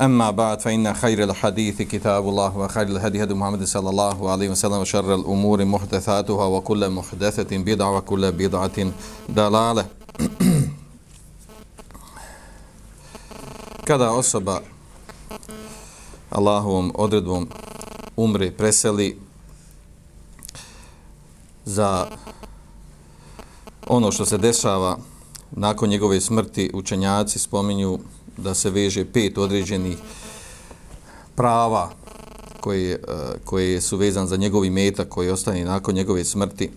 أما بعد فإن خير الحديث كتاب الله وخير الهدي هدي محمد صلى الله عليه وسلم وشر الأمور محدثاتها وكل محدثة بدعة وكل بدعة دلالة kada osoba Allahovom odredbom umre, preseli za ono što se dešava nakon njegove smrti, učenjaci spominju da se veže pet određenih prava koje, eh, koje su vezan za njegovi meta koji ostane nakon njegove smrti.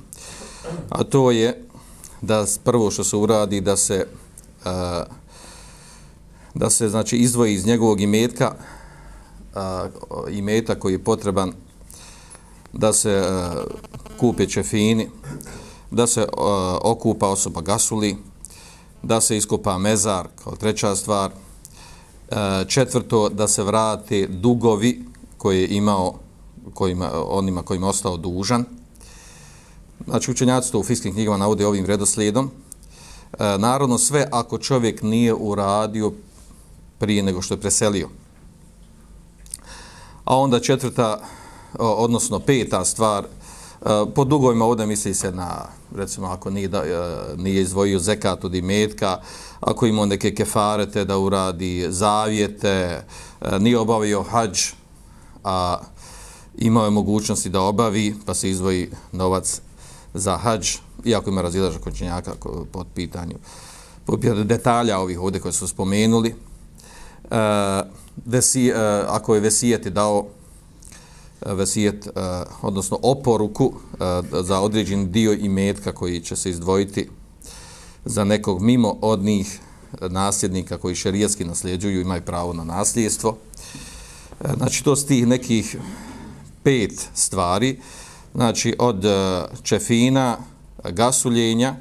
A to je da prvo što se uradi da se eh, da se znači izdvoji iz njegovog imetka eh, imeta koji je potreban da se kupe čefini, da se okupa osoba gasuli, da se iskopa mezar kao treća stvar, E, četvrto da se vrate dugovi koje je imao kojima, onima kojima ostao dužan. Znači učenjaci to u fiskim knjigama navode ovim redoslijedom. E, narodno sve ako čovjek nije uradio prije nego što je preselio. A onda četvrta, odnosno peta stvar, e, po dugovima ovdje misli se na, recimo, ako nije, da, e, nije izvojio zekat od imetka, ako ima neke kefarete da uradi zavijete, e, nije obavio hađ, a imao je mogućnosti da obavi, pa se izvoji novac za hađ, iako ima razilaža končenjaka pod pitanju, pod detalja ovih ovdje koje su spomenuli, E, vesi, e, ako je vesijet dao e, vesijet, e, odnosno oporuku e, za određen dio imetka koji će se izdvojiti za nekog mimo od njih nasljednika koji šerijatski nasljeđuju imaju pravo na nasljedstvo. Znači, to su tih nekih pet stvari, znači od e, čefina, gasuljenja,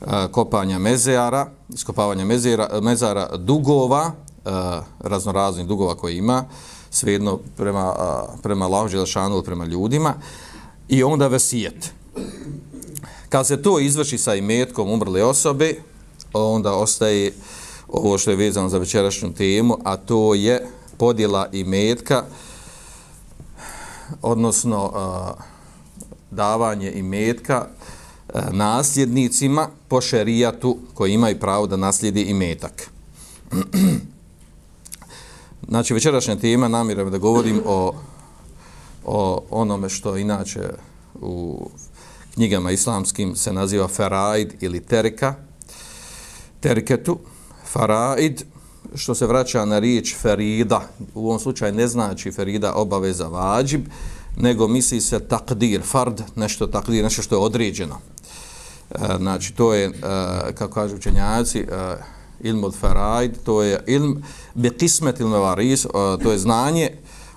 e, kopanja mezara, iskopavanja mezara, mezara dugova, e, raznoraznih dugova koje ima, svejedno prema, prema Allahu Đelešanu ili prema ljudima, i onda vesijet. Kad se to izvrši sa imetkom umrle osobe, onda ostaje ovo što je vezano za večerašnju temu, a to je podjela imetka, odnosno uh, davanje imetka uh, nasljednicima po šerijatu koji imaju pravo da naslijedi imetak. Znači, večerašnja tema namiram da govorim o, o onome što inače u knjigama islamskim se naziva faraid ili terika. terketu, faraid, što se vraća na riječ ferida. U ovom slučaju ne znači ferida obaveza vađib, nego misli se takdir, fard, nešto takdir, nešto što je određeno. E, znači, to je, e, kako kažu učenjaci, e, ilm od faraid, to je ilm bi kismet ilm varis, e, to je znanje,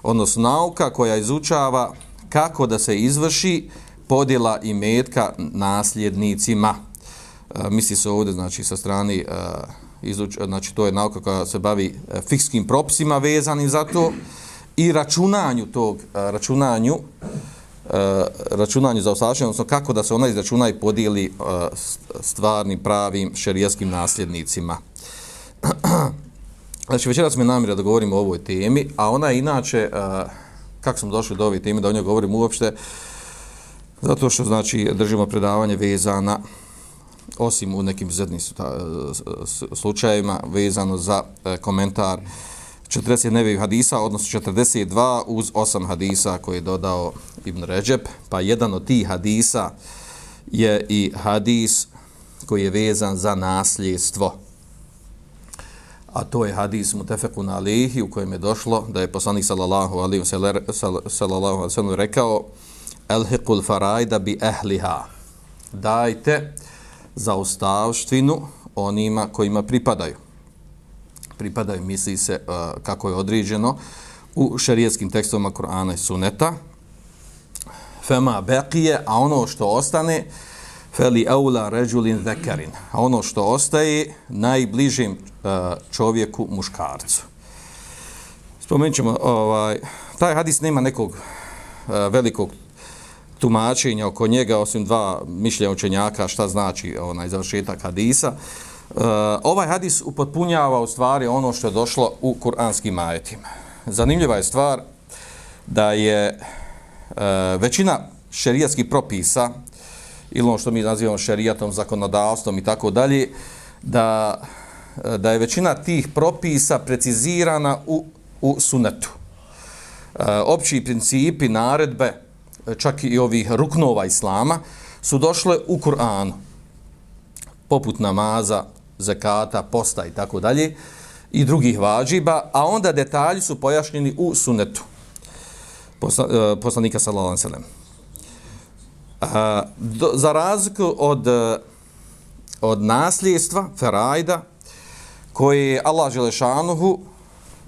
odnosno nauka koja izučava kako da se izvrši podjela i metka nasljednicima. E, misli se ovdje, znači, sa strani, e, izuč, znači, to je nauka koja se bavi e, fikskim propisima vezanim za to i računanju tog, e, računanju, računanju za osačenje, odnosno kako da se ona izračuna i podijeli stvarnim, pravim šerijaskim nasljednicima. znači, večera smo namira da govorimo o ovoj temi, a ona je inače, uh, kako smo došli do ove teme, da o njoj govorim uopšte, zato što, znači, držimo predavanje vezana, osim u nekim zadnjim slučajevima, vezano za e, komentar 40 nevih hadisa, odnosno 42 uz 8 hadisa koje je dodao Ibn Ređeb, pa jedan od tih hadisa je i hadis koji je vezan za nasljedstvo. A to je hadis Mutefeku na Alihi u kojem je došlo da je poslanik sallallahu alaihi sallallahu sallam rekao Elhiqul farajda bi ehliha. Dajte zaustavštinu onima kojima pripadaju pripadaju, misli se uh, kako je određeno u šerijetskim tekstovima Kur'ana i Suneta. Fema beqije, a ono što ostane, feli aula ređulin zekarin. A ono što ostaje, najbližim uh, čovjeku, muškarcu. Spomenut ćemo, ovaj, taj hadis nema nekog uh, velikog tumačenja oko njega, osim dva mišljenja učenjaka, šta znači onaj završetak hadisa. E, ovaj hadis upotpunjava u stvari ono što je došlo u kuranskim ajetima. Zanimljiva je stvar da je e, većina šerijatskih propisa ili ono što mi nazivamo šerijatom, zakonodavstvom i tako dalje, da, eh, da je većina tih propisa precizirana u, u sunetu. E, opći principi, naredbe, čak i ovih ruknova islama, su došle u Kur'anu poput namaza, zakata, posta i tako dalje i drugih vađiba, a onda detalji su pojašnjeni u sunetu posla, e, poslanika sallallahu alejhi ve sellem. Za razliku od e, od nasljedstva Ferajda koji je Allah Želešanuhu uh,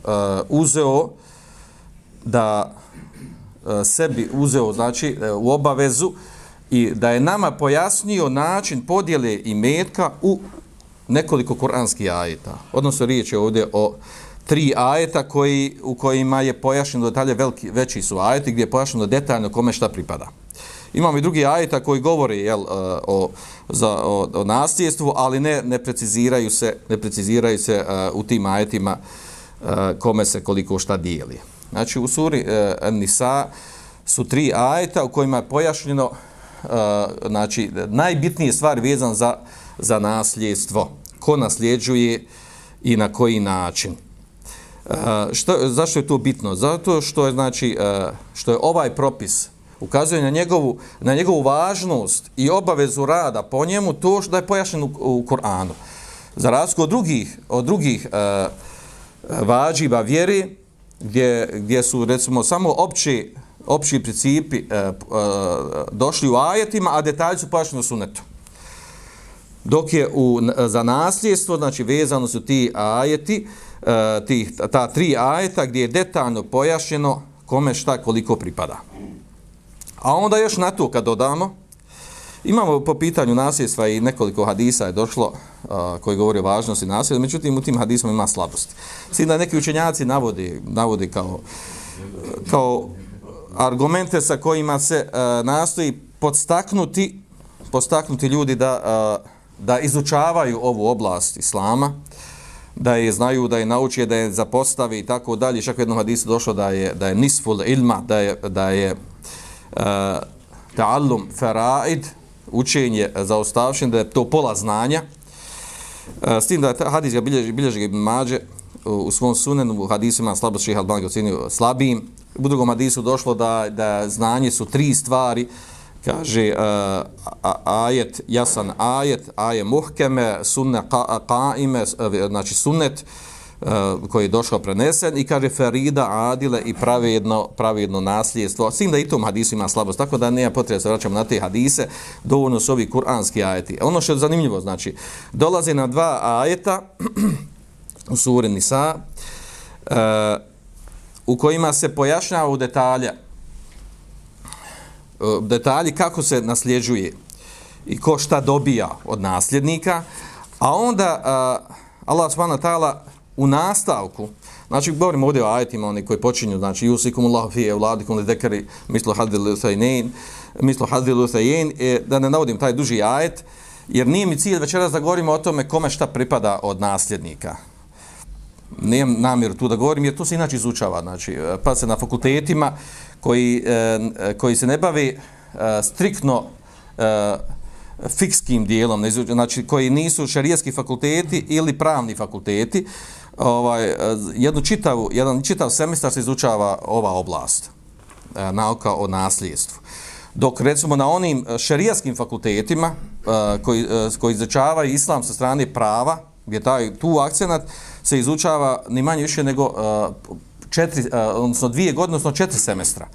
e, uzeo da E, sebi uzeo znači e, u obavezu i da je nama pojasnio način podjele imetka u nekoliko kuranskih ajeta. Odnosno riječ je ovdje o tri ajeta koji, u kojima je pojašnjeno detalje veliki, veći su ajeti gdje je pojašnjeno detaljno kome šta pripada. Imamo i drugi ajeta koji govori jel, e, o, za, o, o nasljedstvu, ali ne, ne preciziraju se, ne preciziraju se uh, u tim ajetima uh, kome se koliko šta dijeli. Znači u suri e, uh, Nisa su tri ajeta u kojima je pojašnjeno e, znači, najbitnije stvari vezan za za nasljedstvo. Ko nasljeđuje i na koji način. E, što, zašto je to bitno? Zato što je, znači, e, što je ovaj propis ukazuje na njegovu, na njegovu važnost i obavezu rada po njemu to što je pojašnjeno u, u Koranu. Za razliku od drugih, od drugih e, e vađiba vjeri, gdje, gdje su recimo samo opći, opći principi e, e, došli u ajetima, a detalji su pojašnjeni u sunetu dok je u, za nasljedstvo, znači vezano su ti ajeti, e, ti, ta tri ajeta gdje je detaljno pojašnjeno kome šta koliko pripada. A onda još na to kad dodamo, imamo po pitanju nasljedstva i nekoliko hadisa je došlo uh, koji govori o važnosti nasljedstva, međutim u tim hadisima ima slabosti. Svi da neki učenjaci navodi, navodi kao, kao argumente sa kojima se uh, nastoji podstaknuti, podstaknuti ljudi da uh, da izučavaju ovu oblast islama, da je znaju, da je nauči, da je zapostavi i tako dalje. Čak u jednom hadisu došlo da je, da je nisful ilma, da je, da je uh, ta'allum faraid, učenje za ostavšen, da je to pola znanja. E, s tim da je hadis ga bilježi, bilježi ga Ibn Mađe u, svom sunenu, u hadisu ima slabost šeha Alban ga ocenio slabijim. U drugom hadisu došlo da, da znanje su tri stvari, kaže uh, ajet, jasan ajet, aje muhkeme, sunne qaime, ka, e, znači sunnet uh, Eh, koji je došao prenesen i kaže Ferida adile i pravedno, pravedno nasljedstvo. Svim da i tom hadisu ima slabost, tako da nema potreba se vraćamo na te hadise, dovoljno su ovi kuranski ajeti. Ono što je zanimljivo, znači, dolaze na dva ajeta u suri Nisa, uh, u kojima se pojašnjava u detalja eh, detalji kako se nasljeđuje i ko šta dobija od nasljednika, a onda uh, Allah subhanahu wa ta'ala u nastavku, znači govorimo ovdje o ajetima, oni koji počinju, znači Jusikum Allahu fi evladikum li dekari mislo hadil uthaynin, mislo hadil uthaynin, e, da ne navodim taj duži ajet, jer nije mi cilj večeras da govorimo o tome kome šta pripada od nasljednika. Nijem namjer tu da govorim, jer to se inače izučava, znači, e, pa se na fakultetima, koji, e, koji se ne bavi e, striktno e, fikskim dijelom, znači koji nisu šarijski fakulteti ili pravni fakulteti, ovaj, e, jednu čitavu, jedan čitav semestar se izučava ova oblast, e, nauka o nasljedstvu. Dok recimo na onim e, šerijaskim fakultetima koji, koji izučavaju islam sa strane prava, gdje taj tu akcenat se izučava ni manje više nego četiri, odnosno dvije godine, odnosno četiri semestra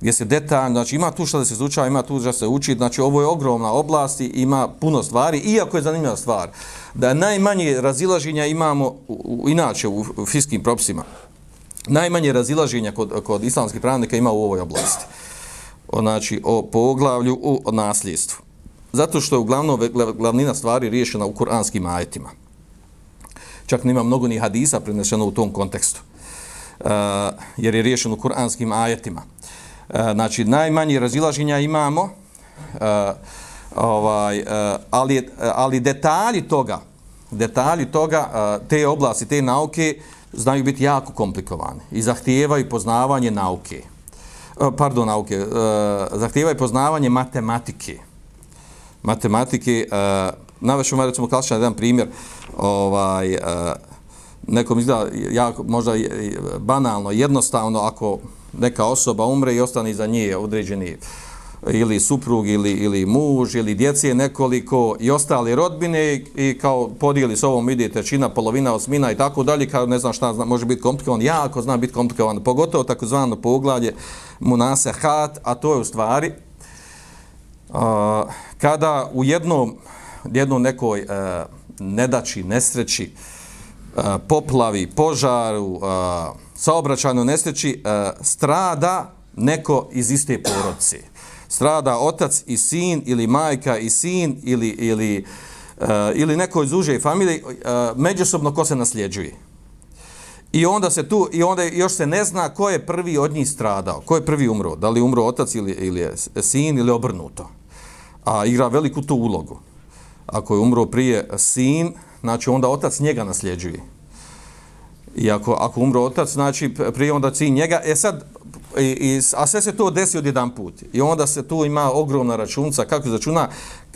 gdje se detaljno, znači ima tu što da se izučava, ima tu da se uči, znači ovo je ogromna oblast i ima puno stvari, iako je zanimljiva stvar, da najmanje razilaženja imamo u, u, inače u, u fiskim propisima, najmanje razilaženja kod, kod islamskih pravnika ima u ovoj oblasti, o, znači o poglavlju u o nasljedstvu. Zato što je uglavnom glavnina stvari riješena u kuranskim ajetima. Čak nima mnogo ni hadisa prenešeno u tom kontekstu. Uh, jer je riješeno u kuranskim ajetima. E, znači najmanje razilaženja imamo uh, ovaj uh, ali ali detalji toga detalji toga uh, te oblasti te nauke znaju biti jako komplikovane i zahtijevaju poznavanje nauke. Uh, pardon nauke. Uh, zahtijevaju poznavanje matematike. Matematike uh, vam recimo klasičan jedan primjer. Ovaj uh, nekom izgleda jako možda banalno jednostavno ako neka osoba umre i ostane za nje određeni ili suprug ili, ili muž ili djece nekoliko i ostali rodbine i kao podijeli s ovom ide trećina, polovina, osmina i tako dalje, kao ne znam šta zna, može biti komplikovan, jako zna biti komplikovan, pogotovo takozvano poglavlje munase hat, a to je u stvari uh, kada u jednom, jednom nekoj e, uh, nedači, nesreći, uh, poplavi, požaru, uh, saobraćajnoj nesreći e, strada neko iz iste porodice. Strada otac i sin ili majka i sin ili, ili, e, ili neko iz uže familije, e, međusobno ko se nasljeđuje. I onda se tu i onda još se ne zna ko je prvi od njih stradao, ko je prvi umro, da li umro otac ili ili je sin ili obrnuto. A igra veliku tu ulogu. Ako je umro prije sin, znači onda otac njega nasljeđuje. I ako, ako umro otac, znači prije onda cilj njega. E sad, i, i, a sve se to desi od jedan put. I onda se tu ima ogromna računca, kako se računa,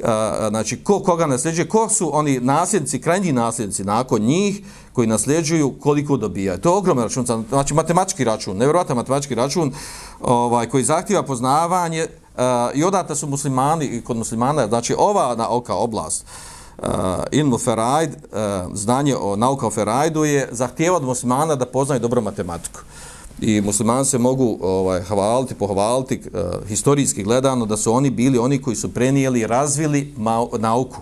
a, znači ko koga nasljeđuje, ko su oni nasljednici, krajnji nasljednici nakon njih koji nasljeđuju, koliko dobijaju. To je ogromna računca, znači matematički račun, nevjerojatan matematički račun ovaj, koji zahtjeva poznavanje a, i odata su muslimani, i kod muslimana, znači ova na oka oblast, uh, Eh, ilmu ferajd, uh, znanje o nauka o ferajdu je zahtijeva od muslimana da poznaju dobro matematiku. I muslimani se mogu ovaj, hvaliti, pohvaliti uh, historijski gledano da su oni bili oni koji su prenijeli, razvili nauku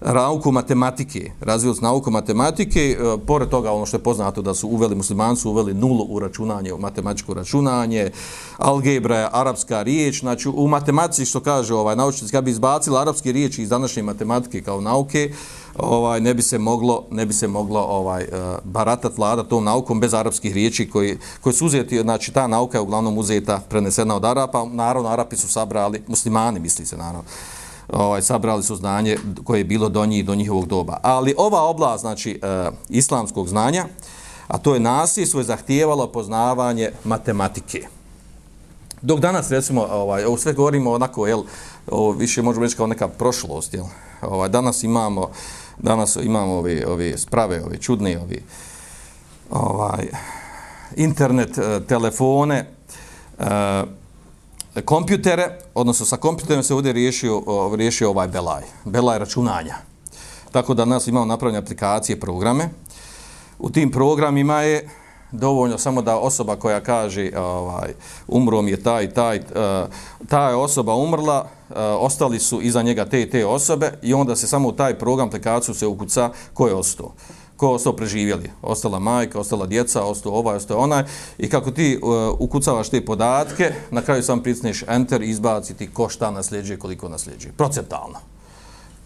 nauku matematike, razvili se nauku matematike, e, pored toga ono što je poznato da su uveli, muslimani uveli nulu u računanje, u matematičko računanje, algebra je arapska riječ, znači u matematici što kaže ovaj naučnici, kad bi izbacili arapske riječi iz današnje matematike kao nauke, ovaj ne bi se moglo ne bi se moglo ovaj e, baratat vlada tom naukom bez arapskih riječi koji koji su uzeti znači ta nauka je uglavnom uzeta prenesena od Arapa. Naravno Arapi su sabrali muslimani misli se naravno ovaj, sabrali su znanje koje je bilo do njih do njihovog doba. Ali ova oblast, znači, e, islamskog znanja, a to je nasi, svoje zahtijevalo poznavanje matematike. Dok danas, recimo, ovaj, ovo sve govorimo onako, jel, ovo više možemo reći kao neka prošlost, jel, ovaj, danas imamo, danas imamo ove, ove sprave, ove čudne, ove, ovaj, internet, e, telefone, e, kompjutere, odnosno sa kompjuterom se ovdje riješio, riješio ovaj Belaj. Belaj računanja. Tako da nas imamo napravljene aplikacije, programe. U tim programima je dovoljno samo da osoba koja kaže ovaj, umrom je taj, taj, e, ta je osoba umrla, e, ostali su iza njega te te osobe i onda se samo u taj program aplikaciju se ukuca ko je ostao ko ostao preživjeli. Ostala majka, ostala djeca, ostao ovaj, ostao onaj. I kako ti uh, ukucavaš te podatke, na kraju sam pricneš enter i izbaciti ko šta nasljeđuje, koliko nasljeđuje. Procentalno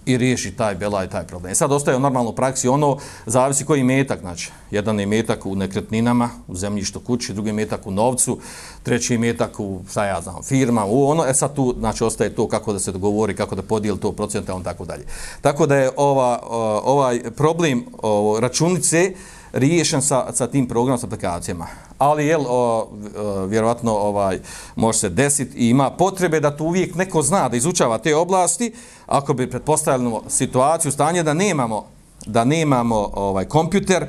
i riješi taj belaj, taj problem. E sad ostaje u normalnoj praksi ono, zavisi koji metak, znači, jedan je metak u nekretninama, u zemljištu kući, drugi je metak u novcu, treći je metak u, šta ja znam, firma, u ono, e sad tu, znači, ostaje to kako da se dogovori, kako da podijeli to procenta, on tako dalje. Tako da je ova, ovaj problem o, računice, riješen sa, sa tim programom, sa aplikacijama. Ali, jel, o, o, vjerovatno, ovaj, može se desiti i ima potrebe da tu uvijek neko zna da izučava te oblasti, ako bi pretpostavljeno situaciju, stanje da nemamo, da nemamo ovaj kompjuter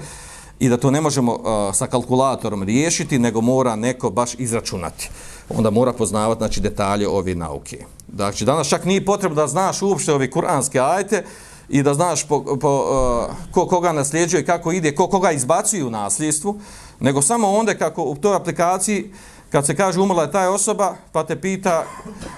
i da to ne možemo uh, sa kalkulatorom riješiti, nego mora neko baš izračunati. Onda mora poznavati znači, detalje ove nauke. Dakle, danas čak nije potrebno da znaš uopšte ove kuranske ajte i da znaš po, po, uh, ko koga nasljeđuje, kako ide, ko koga izbacuje u nasljedstvu, nego samo onda kako u toj aplikaciji kad se kaže umrla je taj osoba, pa te pita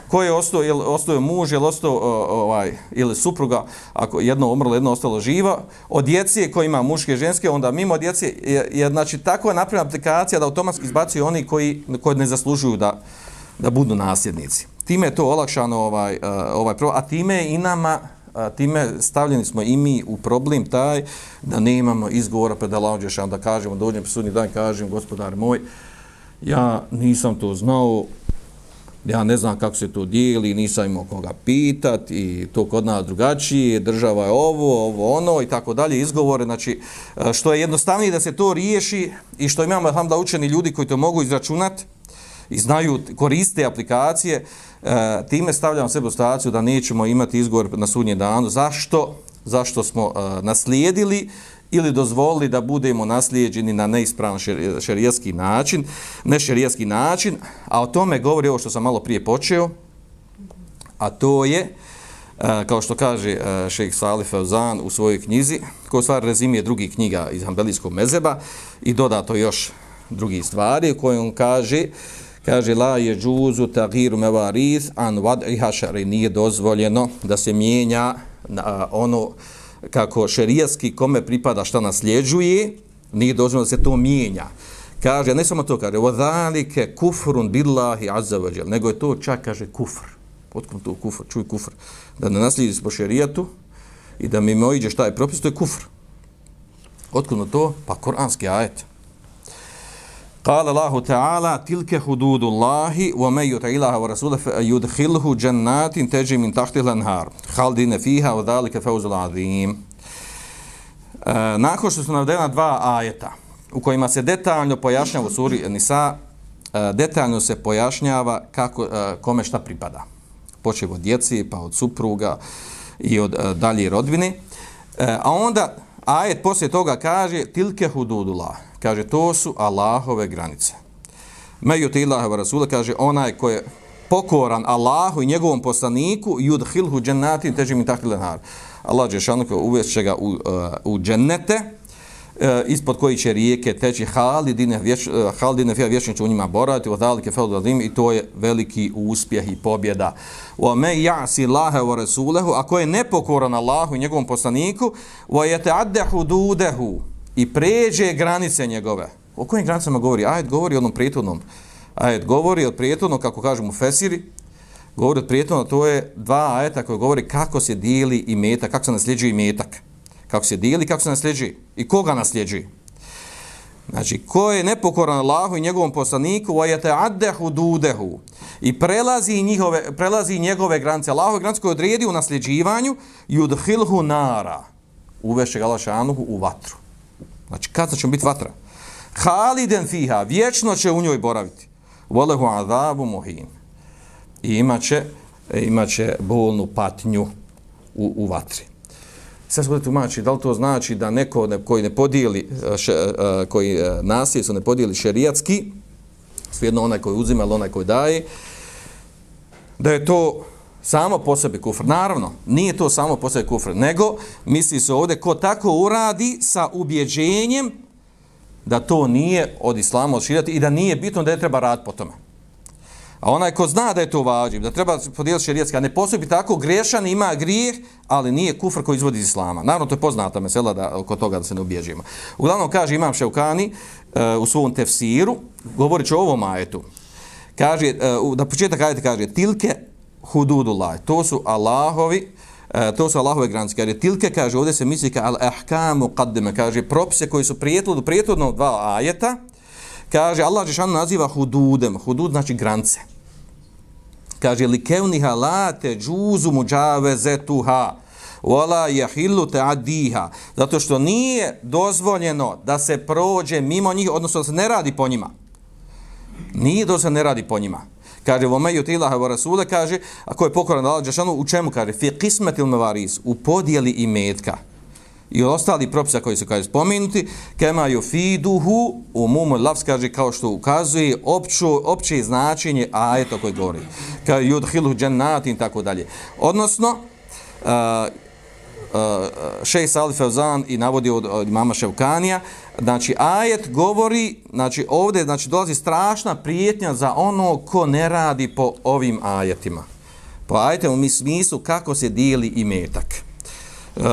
ko je ostao, je li ostao muž, je li ostao eh, ovaj, ili supruga, ako jedno umrlo, jedno ostalo živa, od djece koji ima muške i ženske, onda mimo djece, je, je znači tako je napravljena aplikacija da automatski izbacuju oni koji, koji ne zaslužuju da, da budu nasljednici. Time je to olakšano ovaj, eh, ovaj a time i nama a, time stavljeni smo i mi u problem taj da ne imamo izgovora pred Allahom Đešan da kažemo, dođem po sudnji dan kažem, gospodar moj, ja nisam to znao, ja ne znam kako se to dijeli, nisam imao koga pitat i to kod nas drugačije, država je ovo, ovo ono i tako dalje, izgovore, znači što je jednostavnije da se to riješi i što imamo tam da učeni ljudi koji to mogu izračunati i znaju, koriste aplikacije, E, time stavljamo sebe u situaciju da nećemo imati izgovor na sudnje danu. Zašto? Zašto smo e, naslijedili ili dozvolili da budemo naslijeđeni na neispravan šerijski način, nešerijski način, a o tome govori ovo što sam malo prije počeo, a to je, e, kao što kaže šejh Salih Fauzan u svojoj knjizi, koja stvar rezimije drugih knjiga iz Hanbelijskog mezeba i dodato još drugi stvari u kojoj on kaže, kaže la je džuzu tagiru mevariz an vad i hašari. nije dozvoljeno da se mijenja na ono kako šerijaski kome pripada šta nasljeđuje, nije dozvoljeno da se to mijenja. Kaže, ne samo to kaže, vadalike kufrun billahi azzavadžel, nego je to čak, kaže, kufr. Otkom to kufr, čuj kufr. Da ne naslijediš po šerijatu i da mi iđeš šta je propis, to je kufr. Otkud to? Pa koranski ajet. Kale Allahu Teala, tilke hududu Allahi, wa me yut ilaha wa rasulah, fe yudhilhu jannatin teđi min tahti lanhar. khalidina fiha, wa dhalike fawzul azim. E, nakon što su navdena dva ajeta, u kojima se detaljno pojašnja u suri Nisa, e, detaljno se pojašnjava kako, e, kome šta pripada. Počeo od djeci, pa od supruga i od e, dalje rodvine. E, a onda ajet poslije toga kaže, tilke hududullah kaže to su Allahove granice. Mejuti Allahove Rasula, kaže onaj ko je pokoran Allahu i njegovom poslaniku yudhilhu jannatin tajri min tahtil al-anhar. Allah je šanuko uvešće ga u, uh, u džennete uh, ispod koji će rijeke teći halidine vječ, uh, halidine fija vječni će u njima boraviti vodalike feldadim i to je veliki uspjeh i pobjeda. Wa me ya'si Allaha wa rasulahu ako je nepokoran Allahu i njegovom poslaniku wa yata'adda hududahu i pređe granice njegove. O kojim granicama govori? Ajet govori o onom prijetodnom. Ajet govori od prijetodnog, kako kažemo Fesiri, govori od prijetodnog, to je dva ajeta koje govori kako se dijeli i metak, kako se nasljeđuje i metak. Kako se dijeli, kako se nasljeđuje i koga nasljeđuje. Znači, ko je nepokoran Allahu i njegovom poslaniku, vajete addehu dudehu i prelazi njihove, prelazi njegove granice. Allahove granice koje odredi u nasljeđivanju, yudhilhu nara, Uveše ga u vatru. Znači, kazna će biti vatra? Haliden fiha, vječno će u njoj boraviti. Volehu azabu muhin. I imaće, imaće bolnu patnju u, u vatri. Sve se tumači, da li to znači da neko ne, koji ne podijeli, e, še, e, koji e, nasije su ne podijeli šerijatski, svijedno onaj koji uzima ili onaj koji daje, da je to samo po sebi kufr. Naravno, nije to samo po sebi kufr, nego misli se ovdje ko tako uradi sa ubjeđenjem da to nije od islama odširati i da nije bitno da je treba rad po tome. A onaj ko zna da je to vađib, da treba podijeliti šerijetski, a ne posebi tako grešan, ima grijeh, ali nije kufr koji izvodi iz islama. Naravno, to je poznata mesela da, oko toga da se ne ubježimo. Uglavnom, kaže Imam Ševkani uh, u svom tefsiru, govorit o ovom ajetu, kaže, uh, da početak ajete kaže, tilke hududullah. To su Allahovi e, to su Allahove granice. Kaže, tilke, kaže, ovdje se misli ka al-ahkamu qaddime, kaže, propise koji su prijetlodu, prijetlodno dva ajeta, kaže, Allah Žešan naziva hududem, hudud znači granice. Kaže, li kevniha la te džuzu muđave zetuha, wala yahillu ta'diha zato što nije dozvoljeno da se prođe mimo njih odnosno da se ne radi po njima nije dozvoljeno da se ne radi po njima kaže vome yuti Allah wa rasula kaže ako je pokoran Allah Đešanu, u čemu kaže fi qismatil mawaris u podjeli imetka i ostali propisa koji su kaže spomenuti, kema yufiduhu umum lafz kaže kao što ukazuje opću, opće značenje ajeta koji govori. Kao yudhilu jannatin tako dalje. Odnosno, eh, eh, uh, uh, šej Salih Fevzan i navodi od, od mama Ševkanija, znači ajet govori, znači ovdje znači, dolazi strašna prijetnja za ono ko ne radi po ovim ajetima. Po ajetima mi smislu kako se dijeli i metak. Uh, e,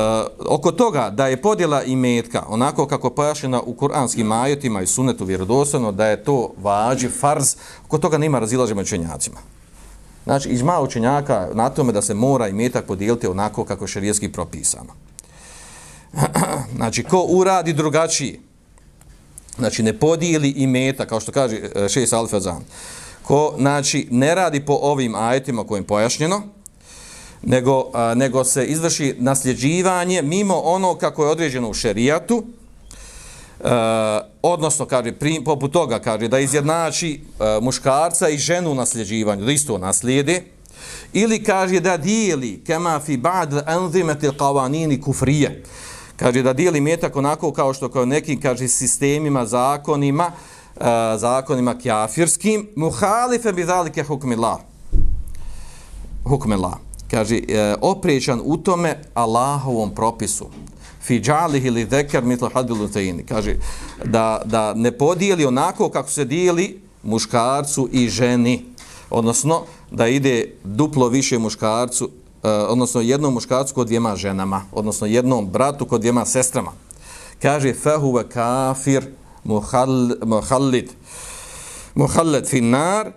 oko toga da je podjela i metka onako kako pojašnjena u kuranskim ajetima i sunetu vjerodostojno da je to vađi farz, oko toga nema razilaženja učenjacima. Znači, izma učenjaka na tome da se mora i metak podijeliti onako kako je šerijetski propisano. znači, ko uradi drugačiji, znači ne podijeli i meta, kao što kaže e, šest alfazan, ko znači, ne radi po ovim ajetima kojim pojašnjeno, nego, a, nego se izvrši nasljeđivanje mimo ono kako je određeno u šerijatu, Uh, odnosno, kaže, prim, poput toga, kaže, da izjednači uh, muškarca i ženu u nasljeđivanju, da isto naslijede, ili kaže da dijeli kema fi ba'd anzimati qawanin kufrije, kaže da dijeli metak onako kao što kao nekim, kaže, sistemima, zakonima, uh, zakonima kjafirskim, muhalife bi zalike hukmillah. Hukmillah kaže, e, oprečan u tome Allahovom propisu. Fi džalih ili zekar mitla hadbilu tajini. Kaže, da, da ne podijeli onako kako se dijeli muškarcu i ženi. Odnosno, da ide duplo više muškarcu, E, odnosno jednom muškarcu kod dvijema ženama. Odnosno, jednom bratu kod dvijema sestrama. Kaže, fehuve kafir muhallid. Muhallid finnar,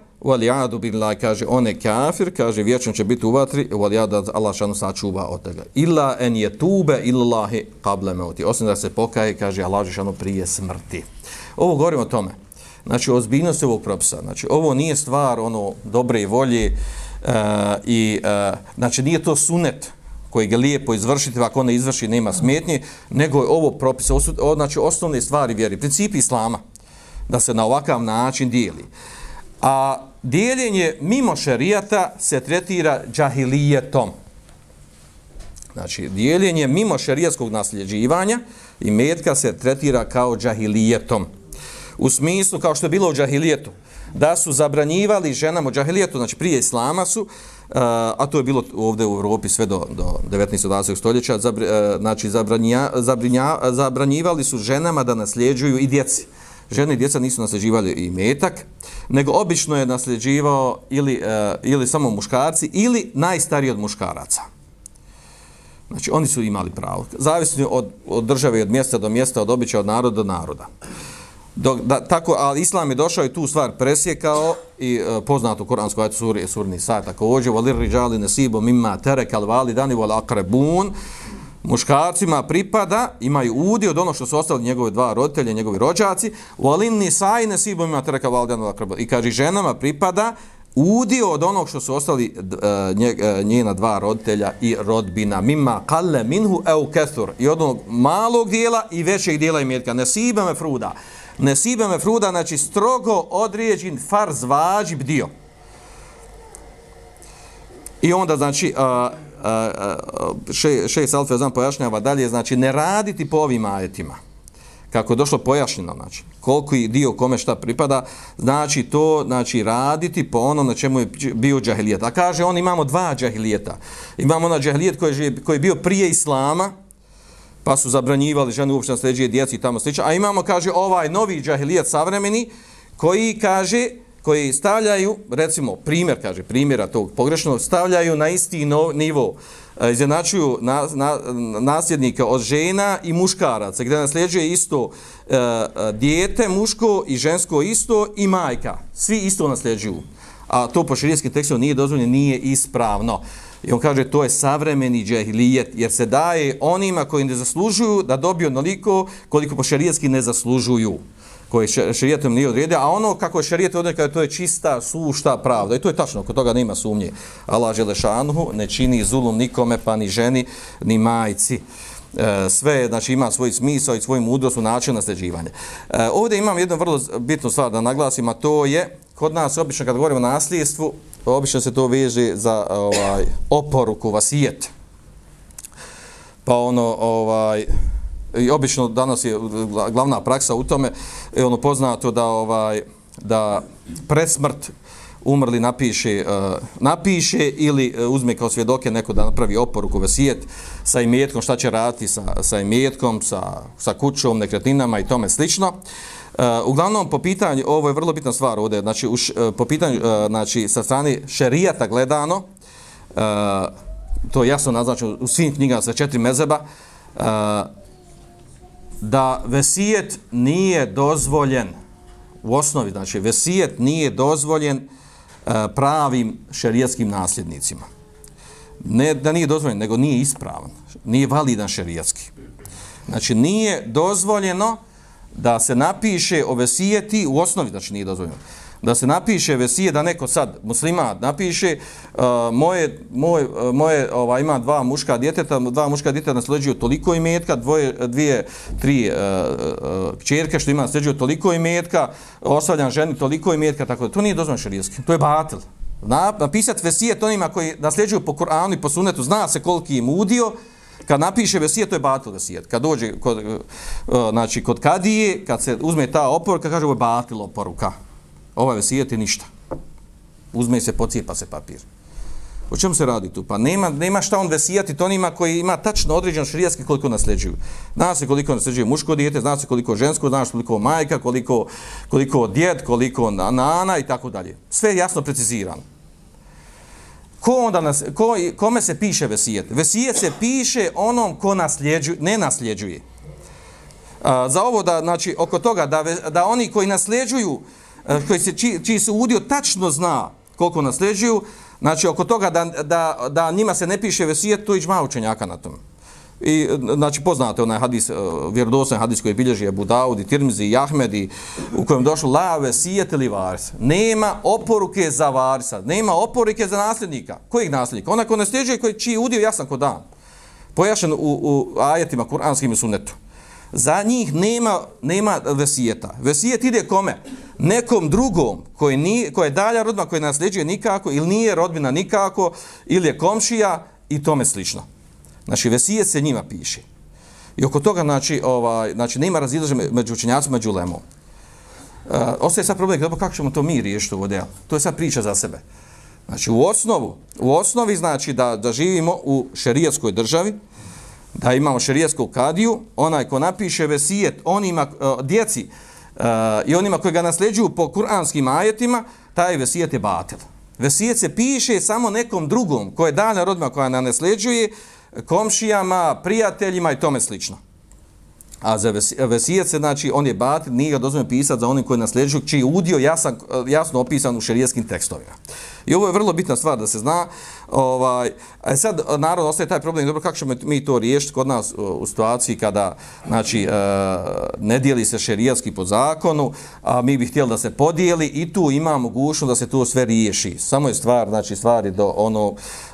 bin la, kaže on je kafir, kaže vječno će biti u vatri, walijadu da Allah šanu sačuva od toga. Illa en je tube illahi kable meuti. Osim da se pokaje, kaže Allah šanu prije smrti. Ovo govorimo o tome. Znači, ozbiljnost ovog propisa. Znači, ovo nije stvar ono dobre volje uh, Eh, i, uh, znači, nije to sunet koji ga lijepo izvršiti, ako ne izvrši, nema smetnje, nego je ovo propis, znači, osnovne stvari vjeri, principi islama, da se na ovakav način dijeli. A dijeljenje mimo šerijata se tretira džahilijetom. Znači, dijeljenje mimo šerijatskog nasljeđivanja i metka se tretira kao džahilijetom. U smislu, kao što je bilo u džahilijetu, da su zabranjivali ženama džahilijetu, znači prije islama su, e, a to je bilo ovdje u Europi sve do, do 19. 20. stoljeća, e, znači zabranja, zabranja, zabranjivali su ženama da nasljeđuju i djeci žene i djeca nisu nasljeđivali i metak, nego obično je nasljeđivao ili, e, ili samo muškarci ili najstariji od muškaraca. Znači, oni su imali pravo. Zavisno od, od države, od mjesta do mjesta, od običaja, od naroda do naroda. Dok, da, tako, ali Islam je došao i tu stvar presjekao i uh, poznato u Koransku ajtu suri, surni sad također, valir riđali nesibo mimma terekal vali dani val akrebun, muškarcima pripada, imaju udi od ono što su ostali njegove dva roditelje, njegovi rođaci, u alinni saj ne sibo validani wal valdjana I kaže, ženama pripada udio od onog što su ostali uh, njena dva roditelja i rodbina. Mima kalle minhu eu kethur. I od onog malog dijela i većeg dijela imetka. nesibe me fruda. Nesibe mefruda, znači strogo određen farz vađib dio. I onda, znači, uh, še, še Salfe znam pojašnjava dalje, znači ne raditi po ovim ajetima. Kako je došlo pojašnjeno, znači koliko i dio kome šta pripada, znači to znači raditi po onom na čemu je bio džahilijet. A kaže on imamo dva džahilijeta. Imamo na džahilijet koji je, koji je bio prije Islama, pa su zabranjivali žene uopšte nasljeđuje djeci i tamo slično. A imamo, kaže, ovaj novi džahilijet savremeni, koji kaže, koji stavljaju, recimo, primjer, kaže, primjera tog pogrešnog, stavljaju na isti no, nivo, e, izjednačuju na, na, nasljednika od žena i muškaraca, gdje nasljeđuje isto e, dijete, muško i žensko isto i majka. Svi isto nasljeđuju. A to po širijskim tekstom nije dozvoljeno, nije ispravno. I on kaže, to je savremeni džahilijet, jer se daje onima koji ne zaslužuju da dobiju onoliko koliko po šerijatski ne zaslužuju koje šarijetom nije odredio, a ono kako je šarijet odredio, to je čista, sušta pravda. I to je tačno, kod toga nema sumnje. Allah Želešanuhu ne čini zulum nikome, pa ni ženi, ni majci. E, sve, znači, ima svoj smisao i svoj mudrost u načinu nasljeđivanja. E, ovdje imam jednu vrlo bitnu stvar da naglasim, a to je, kod nas, obično kad govorimo o nasljedstvu, Pa obično se to veže za ovaj, oporuku, vasijet. Pa ono, ovaj, i obično danas je glavna praksa u tome je ono poznato da ovaj da presmrt umrli napiše uh, napiše ili uh, uzme kao svjedoke neko da napravi oporuku vesijet sa imetkom šta će raditi sa, sa imetkom sa, sa kućom, nekretninama i tome slično uh, Eh, uglavnom po pitanju ovo je vrlo bitna stvar ovdje znači uš, uh, eh, po pitanju uh, znači sa strane šerijata gledano uh, to je jasno naznačeno u svim knjigama sa četiri mezeba uh, da vesijet nije dozvoljen u osnovi, znači vesijet nije dozvoljen uh, pravim šerijatskim nasljednicima. Ne da nije dozvoljen, nego nije ispravan. Nije validan šerijatski. Znači nije dozvoljeno da se napiše o vesijeti u osnovi, znači nije dozvoljeno. Da se napiše vesije da neko sad muslima napiše uh, moje moje uh, moje ova ima dva muška djeteta dva muška djeteta nasleđuju toliko imetka dvoje dvije tri uh, uh, kćerke što ima nasleđuju toliko imetka ostavljam ženi toliko imetka tako da to nije dozvoljeno šerijski to je batil. Na, napisati vesije to onima koji nasleđuju po Kur'anu i po sunnetu zna se koliki im udio kad napiše vesijet, to je batil vesijet. kad dođe kod eh, znači kod kadije kad se uzme ta oporuka kaže ovo je batil oporuka ovaj vesijet je ništa. Uzme se, pocijepa se papir. O čemu se radi tu? Pa nema, nema šta on vesijati to onima koji ima tačno određen širijaski koliko nasljeđuju. Zna se koliko nasljeđuje muško dijete, zna se koliko žensko, zna se koliko majka, koliko, koliko djed, koliko nana i tako dalje. Sve je jasno precizirano. Ko onda nas, ko, kome se piše vesijet? Vesijet se piše onom ko nasljeđuje, ne nasljeđuje. A, za ovo da, znači, oko toga da, da oni koji nasljeđuju, koji se, čiji, čiji se udio tačno zna koliko nasljeđuju, znači oko toga da, da, da njima se ne piše vesijet, to je iđma učenjaka na tom. I, znači, poznate onaj hadis, e, vjerodosan hadis koji bilježi Abu Daud i Tirmizi i Ahmedi, u kojem došlo lave vesijet ili varis. Nema oporuke za varisa, nema oporuke za nasljednika. Kojeg nasljednika? Ona ko nasljeđuje, koji, čiji udio jasan ko dan. Pojašen u, u ajetima kuranskim i sunetu. Za njih nema, nema vesijeta. Vesijet ide kome? Nekom drugom koji, nije, koji je dalja rodba, koji nasljeđuje nikako, ili nije rodbina nikako, ili je komšija i tome slično. Znači, vesijet se njima piše. I oko toga, znači, ovaj, znači nema razilaže među učenjacima, među lemom. Uh, e, ostaje sad problem, dobro, kako ćemo to mi riješiti ovo delo? To je sad priča za sebe. Znači, u osnovu, u osnovi znači da, da živimo u šerijatskoj državi, da imamo šerijatsku kadiju, onaj ko napiše vesijet onima, e, djeci uh, i onima koji ga nasljeđuju po kuranskim ajetima, taj vesijet je batel. Vesijet se piše samo nekom drugom koje je dana rodima koja ne nasljeđuje, komšijama, prijateljima i tome slično. A za vesijet se, znači, on je batil, nije ga dozvoljeno pisati za onim koji nasljeđuju, čiji udio jasan, jasno opisan u šerijetskim tekstovima. I ovo je vrlo bitna stvar da se zna. Ovaj, a sad, naravno, ostaje taj problem, dobro, kako ćemo mi to riješiti kod nas u situaciji kada, znači, e, ne dijeli se šerijatski po zakonu, a mi bi htjeli da se podijeli i tu ima mogućnost da se to sve riješi. Samo je stvar, znači, stvari do ono,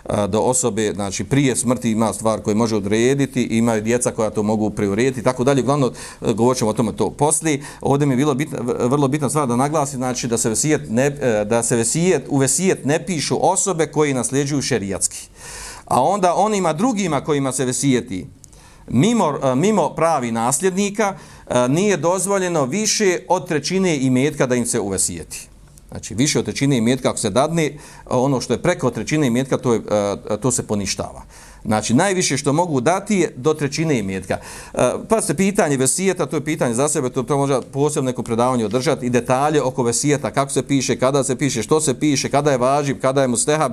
e, do osobe, znači, prije smrti ima stvar koju može odrediti, ima djeca koja to mogu preurediti, tako dalje. Uglavnom, e, govorit ćemo o tome to poslije. Ovdje mi je bilo bitna, vrlo bitna stvar da naglasi, znači, da se vesijet, ne, da se vesijet, u vesijet ne pišu osobe koji nasljeđuju šerijatski. A onda onima drugima kojima se vesijeti, mimo, e, mimo pravi nasljednika, e, nije dozvoljeno više od trećine imetka da im se uvesijeti. Znači, više od trećine imetka, ako se dadne, e, ono što je preko trećine imetka, to, je, to se poništava. Znači, najviše što mogu dati je do trećine imetka. Pa se pitanje vesijeta, to je pitanje za sebe, to, to može posebno neko predavanje održati i detalje oko vesijeta, kako se piše, kada se piše, što se piše, kada je važiv, kada je mustehab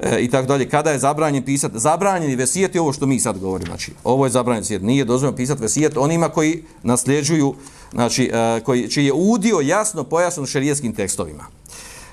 e, i tako dalje, kada je zabranjen pisati. Zabranjeni vesijet je ovo što mi sad govorimo. Znači, ovo je zabranjen vesijet. Nije dozvoljeno pisati vesijet onima koji nasljeđuju, znači, e, koji, čiji je udio jasno pojasno u šerijetskim tekstovima.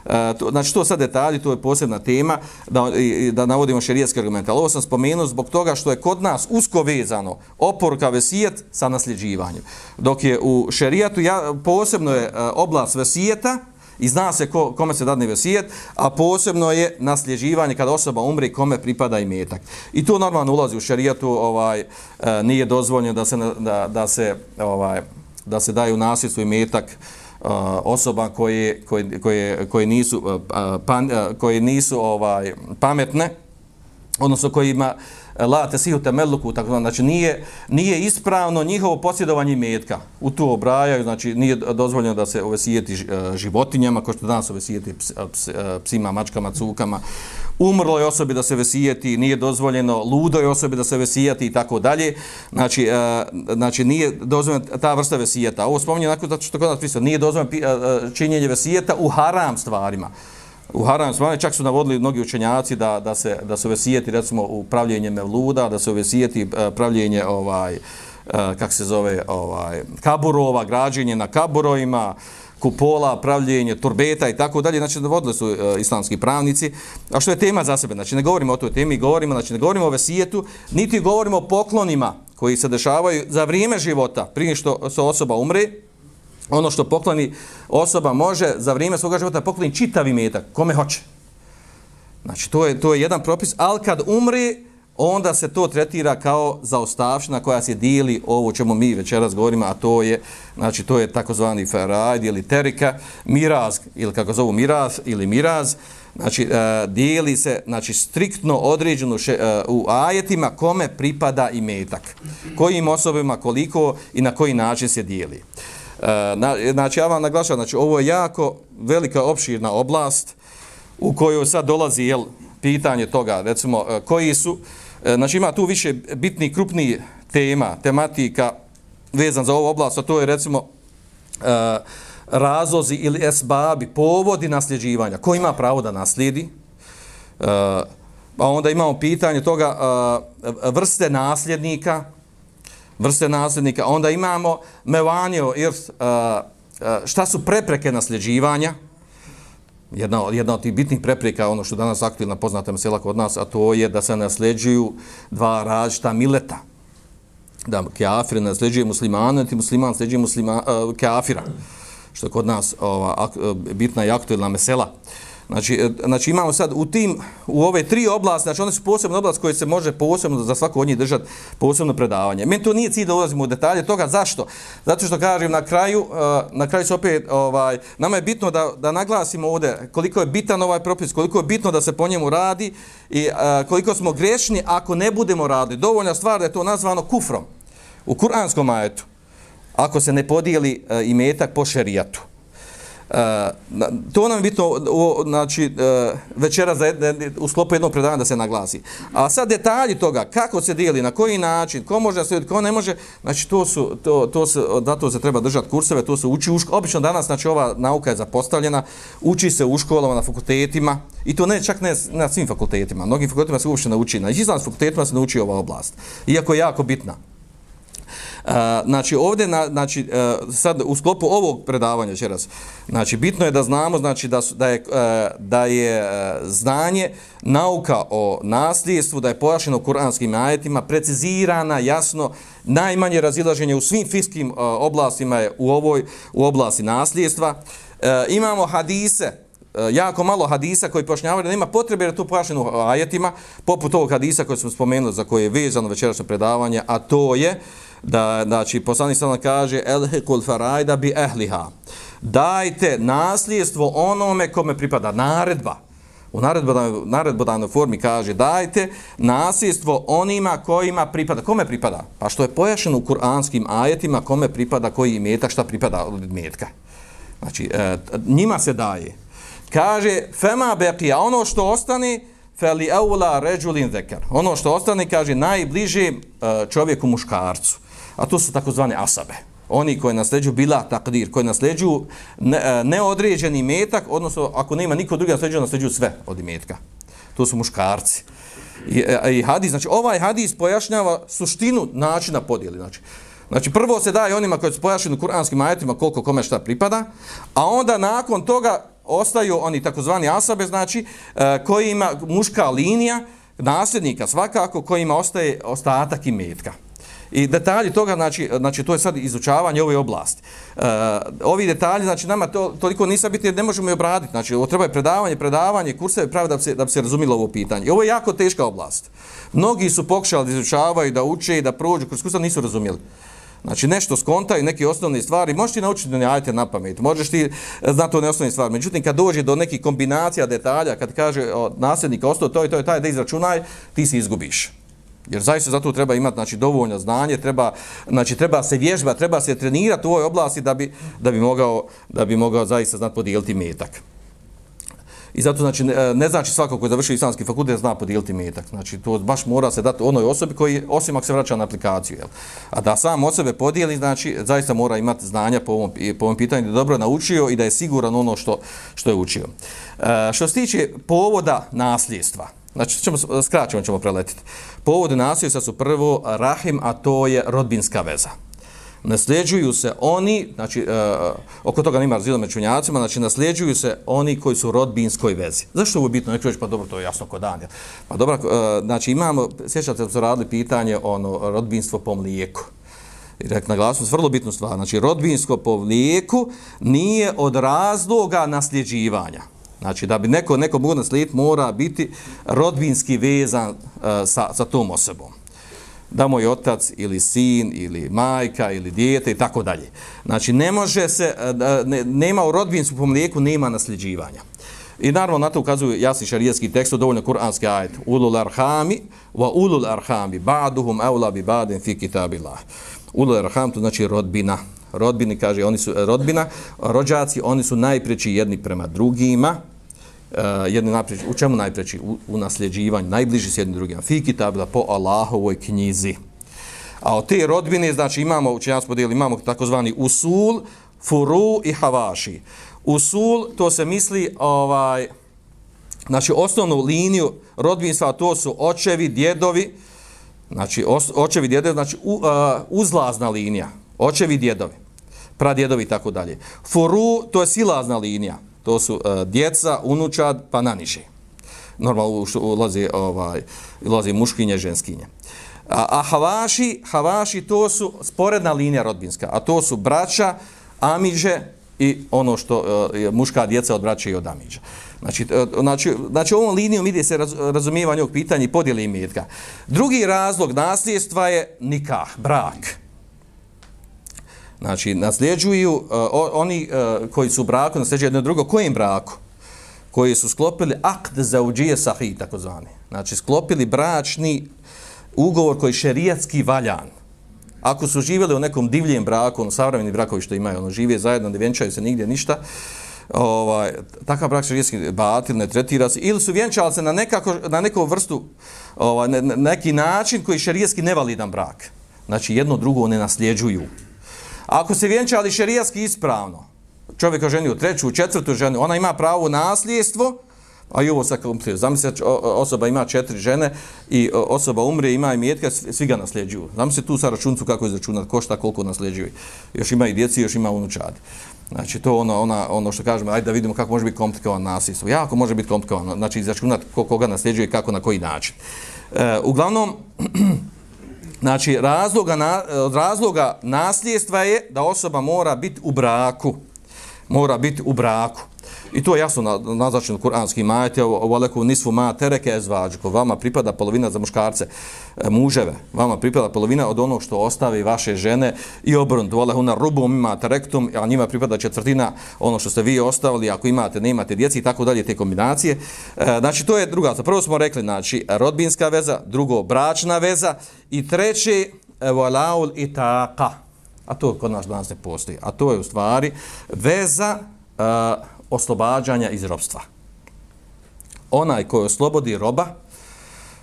E, to, znači to sad detalji, to je posebna tema da, i, da navodimo šerijetske argumente. Ali ovo sam spomenuo zbog toga što je kod nas usko vezano oporuka vesijet sa nasljeđivanjem. Dok je u šerijatu ja, posebno je e, oblast vesijeta i zna se ko, kome se dadne vesijet, a posebno je nasljeđivanje kada osoba umre kome pripada i metak. I to normalno ulazi u šerijatu, ovaj, e, nije dozvoljeno da se, da, da se, ovaj, da se daju nasljedstvo i metak e, osoba koje, koje, koje, koje nisu, e, pa, pan, koje nisu ovaj pametne odnosno kojima la tesihu temeluku, tako znači nije, nije ispravno njihovo posjedovanje metka. U tu obrajaju, znači nije dozvoljeno da se ovesijeti e, životinjama, kao što danas ovesijeti e, e, psima, mačkama, cukama. Umrloj osobi da se vesijeti, nije dozvoljeno ludoj osobi da se vesijeti i tako dalje. Znači, znači nije dozvoljeno ta vrsta vesijeta. Ovo spominje nakon što kod nas pisao, nije dozvoljeno činjenje vesijeta u haram stvarima u haram smanje, čak su navodili mnogi učenjaci da, da se da se vesijeti recimo u pravljenje mevluda, da se vesijeti e, pravljenje ovaj e, kak se zove ovaj kaburova, građenje na kaburovima, kupola, pravljenje turbeta i tako dalje, znači navodili su e, islamski pravnici. A što je tema za sebe? Znači ne govorimo o toj temi, govorimo, znači ne govorimo o vesijetu, niti govorimo o poklonima koji se dešavaju za vrijeme života, prije što se osoba umre, ono što pokloni osoba može za vrijeme svoga života pokloni čitavi metak, kome hoće. Znači, to je, to je jedan propis, ali kad umri, onda se to tretira kao zaostavština koja se dijeli ovo čemu mi večeras govorimo, a to je, znači, to je takozvani ferajd ili terika, miraz, ili kako zovu miraz, ili miraz, znači, uh, dijeli se, znači, striktno određeno še, uh, u ajetima kome pripada i metak. Kojim osobima, koliko i na koji način se dijeli. Uh, Na, znači, ja vam naglašam, znači, ovo je jako velika, opširna oblast u kojoj sad dolazi jel, pitanje toga, recimo, e, koji su, e, znači, ima tu više bitni, krupni tema, tematika vezan za ovu oblast, a to je, recimo, e, razlozi ili esbabi, povodi nasljeđivanja. Ko ima pravo da naslijedi? Pa onda imamo pitanje toga vrste nasljednika, vrste nasljednika. Onda imamo mevanio, ir, eh, eh, šta su prepreke nasljeđivanja? Jedna, jedna od tih bitnih prepreka, ono što danas aktivno poznate mesela kod nas, a to je da se nasljeđuju dva različita mileta. Da keafir nasljeđuje muslimana, ti musliman nasljeđuje muslima, eh, uh, keafira. Što je kod nas ova, ak, bitna i aktualna mesela. Uh, Znači, e, znači imamo sad u tim, u ove tri oblasti, znači one su posebne oblasti koje se može posebno za svako od njih držati posebno predavanje. Meni to nije cilj da ulazimo u detalje toga. Zašto? Zato što kažem na kraju, e, na kraju se opet, ovaj, nama je bitno da, da naglasimo ovdje koliko je bitan ovaj propis, koliko je bitno da se po njemu radi i e, koliko smo grešni ako ne budemo radili. Dovoljna stvar da je to nazvano kufrom u kuranskom ajetu. Ako se ne podijeli imetak po šerijatu. To nam je bitno o, znači, e, uh, večera za, u sklopu jednog predavanja da se naglasi. A sad detalji toga, kako se dijeli, na koji način, ko može nastaviti, ko ne može, znači to su, to, to se, da to se treba držati kurseve, to se uči u školu. Obično danas, znači ova nauka je zapostavljena, uči se u školama, na fakultetima, i to ne čak ne na svim fakultetima, mnogim fakultetima se uopšte nauči, na islamskim fakultetima se nauči ova oblast, iako je jako bitna. Znači ovdje na, znači e, sad u sklopu ovog predavanja će raz znači bitno je da znamo znači da su, da je e, da je e, znanje nauka o nasljedstvu da je pojašnjeno kuranskim ajetima precizirana jasno najmanje razilaženje u svim fiskim oblastima je u ovoj u oblasti nasljedstva. Imamo hadise jako malo hadisa koji pojašnjavaju da nema potrebe da to pojašnjeno ajetima poput ovog hadisa koji smo spomenuli za koje je vezano večerašnje predavanje a to je uh, da znači poslanik sallallahu kaže elhikul farajda bi ehliha. Dajte nasljedstvo onome kome pripada naredba. U naredbodanoj naredbodanoj formi kaže dajte nasljedstvo onima kojima pripada. Kome pripada? Pa što je pojašnjeno u kuranskim ajetima kome pripada koji imetak šta pripada od imetka. Znači e, njima se daje. Kaže fema beqija ono što ostane feli aula rajulin zekar ono što ostane kaže najbliže e, čovjeku muškarcu a to su takozvane asabe. Oni koji nasljeđuju bila takdir, koji nasljeđuju ne, e, neodređeni metak, odnosno ako nema niko drugi nasljeđuju, nasljeđuju sve od imetka. To su muškarci. I, e, i hadis, znači ovaj hadis pojašnjava suštinu načina podijeli. Znači, znači prvo se daje onima koji su pojašnjeni u kuranskim ajetima koliko kome šta pripada, a onda nakon toga ostaju oni takozvani asabe, znači e, koji ima muška linija, nasljednika svakako, kojima ostaje ostatak imetka. I detalji toga, znači, znači to je sad izučavanje ove oblasti. Uh, ovi detalji, znači nama to toliko nisa biti jer ne možemo je obraditi. Znači ovo treba je predavanje, predavanje, kurseve prave da bi se, da bi se razumilo ovo pitanje. I ovo je jako teška oblast. Mnogi su pokušali da izučavaju, da uče i da prođu kroz kursa, nisu razumjeli. Znači nešto skontaju, neke osnovne stvari, možeš ti naučiti da ne ajte na pamet, možeš ti znati one osnovne stvari. Međutim, kad dođe do nekih kombinacija detalja, kad kaže o, nasljednika ostao to i to i taj da izračunaj, ti se izgubiš. Jer zaista zato treba imati znači dovoljno znanje, treba znači treba se vježba, treba se trenirati u ovoj oblasti da bi da bi mogao da bi mogao zaista znati podijeliti metak. I zato znači ne, ne znači svako ko završi završio islamski fakultet zna podijeliti metak. Znači to baš mora se dati onoj osobi koji osim ako se vraća na aplikaciju, jel? A da sam od sebe podijeli, znači zaista mora imati znanja po ovom po ovom pitanju da dobro naučio i da je siguran ono što što je učio. E, što se tiče povoda nasljedstva, Znači, ćemo, skraćemo ćemo preletiti. Povode nasljedstva su prvo rahim, a to je rodbinska veza. Nasljeđuju se oni, znači, uh, oko toga nima razvijela među unjacima, znači, nasljeđuju se oni koji su rodbinskoj vezi. Zašto ovo je bitno? Neću reći, pa dobro, to je jasno kod Danja. Pa dobro, uh, znači, imamo, sjećate, su radili pitanje ono, rodbinstvo po mlijeku. I rek na glasu, vrlo bitnu stvar. Znači, rodbinsko po mlijeku nije od razloga nasljeđivanja. Znači, da bi neko, neko mogo naslijediti, mora biti rodbinski vezan uh, sa, sa tom osobom. Da moj otac ili sin ili majka ili dijete i tako dalje. Znači, ne može se, uh, ne, nema u rodbinsku pomlijeku, nema nasljeđivanja. I naravno na to ukazuju jasni šarijetski tekst, dovoljno kuranski ajet. Ulul arhami, wa ulul arhami, ba'duhum eula bi ba'din fi kitabillah. Ulul arham, to znači rodbina. Rodbini, kaže, oni su rodbina, rođaci, oni su najpreći jedni prema drugima, uh, jedni najpreći, u čemu najpreći? U, u nasljeđivanju, najbliži s jednim drugim. Fiki tabla po Allahovoj knjizi. A od te rodbine, znači imamo, u čemu podijeli, imamo takozvani usul, furu i havaši. Usul, to se misli, ovaj, znači osnovnu liniju rodbinstva, to su očevi, djedovi, znači os, očevi, djedovi, znači u, uh, uzlazna linija, očevi, djedovi, pradjedovi i tako dalje. Furu, to je silazna linija, to su uh, djeca, unučad, pa naniže. Normalno ulazi, ovaj, ulazi muškinje, ženskinje. A, a havaši, havaši to su sporedna linija rodbinska, a to su braća, amiđe i ono što uh, muška djeca od braća i od amiđa. Znači, e, znači, znači ovom linijom ide se raz, razumijevanje ovog pitanja i podijeli imetka. Drugi razlog nasljedstva je nikah, brak. Znači, nasljeđuju uh, oni uh, koji su u braku, nasljeđuju jedno drugo, kojim braku? Koji su sklopili akt za uđije sahih, tako zvani. Znači, sklopili bračni ugovor koji je šerijatski valjan. Ako su živjeli u nekom divljem braku, ono savremeni brakovi što imaju, ono žive zajedno, ne vjenčaju se nigdje ništa, ovaj, takav brak šerijatski batil ne tretira se, ili su vjenčali se na, nekako, na neku vrstu, ovaj, ne, neki način koji je šerijatski nevalidan brak. Znači, jedno drugo ne nasljeđuju. Ako se vjenčali šerijatski ispravno, čovjek u treću, u četvrtu ženu, ona ima pravo nasljedstvo, a i ovo sa zamisli, Zamislite, osoba ima četiri žene i osoba umre, ima i mjetka, svi ga nasljeđuju. Zamislite tu sa računcu kako izračunati, ko šta, koliko nasljeđuje. Još ima i djeci, još ima unučadi. Znači, to ono, ona, ono što kažemo, ajde da vidimo kako može biti komplikovan nasljedstvo. Jako može biti komplikovan, znači izračunat koga nasljeđuje i kako, na koji način. E, uglavnom, Znači, razloga, na, od razloga nasljedstva je da osoba mora biti u braku. Mora biti u braku. I to je jasno na, naznačeno kuranskim majete, ovo leku nisvu ma tereke ezvađu, vama pripada polovina za muškarce, e, muževe, vama pripada polovina od onog što ostavi vaše žene i obrn, u aleku na rubu ima terektum, a njima pripada četvrtina ono što ste vi ostavili, ako imate, ne imate djeci i tako dalje, te kombinacije. E, znači, to je druga, prvo smo rekli, znači, rodbinska veza, drugo, bračna veza i treći, volaul e, i taka. A to kod nas danas ne postoji. A to je u stvari veza uh, oslobađanja iz robstva. Onaj koji oslobodi roba,